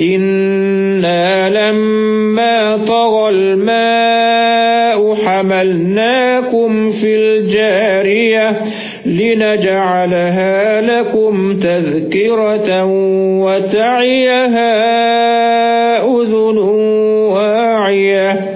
إنا لما طغى الماء حملناكم في الجارية لنجعلها لكم تذكرة وتعيها أذن واعية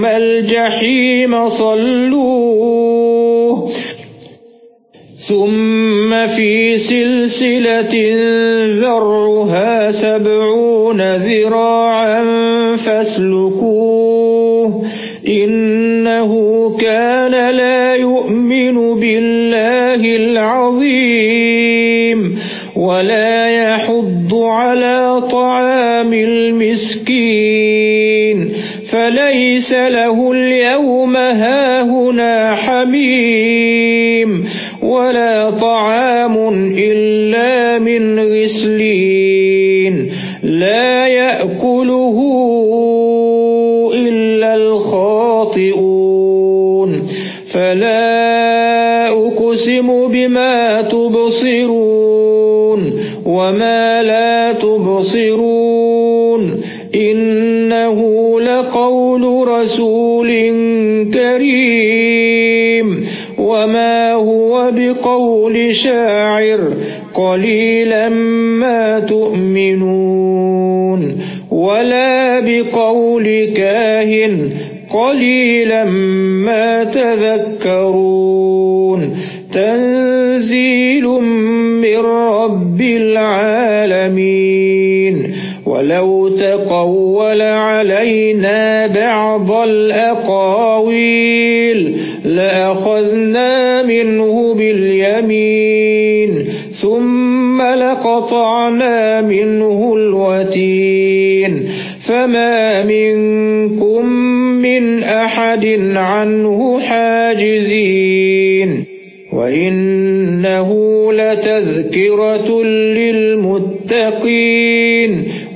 ثم الجحيم صلوه. ثم في سلسلة ذرعها سبعون ذراعا فاسلكوه. إنه كان لا يؤمن بالله العظيم ولا يحض على طعام المسكين. فليس له اليوم هاهنا حميم ولا طعام إلا من غسلين. رسول كريم. وما هو بقول شاعر قليلا ما تؤمنون. ولا بقول كاهن قليلا ما تذكرون. تنزيل من رب العالمين. ولو تقول علينا بعض الأقاويل لأخذنا منه باليمين ثم لقطعنا منه الوتين. فما منكم من أحد عنه حاجزين. وإنه لتذكرة للمتقين.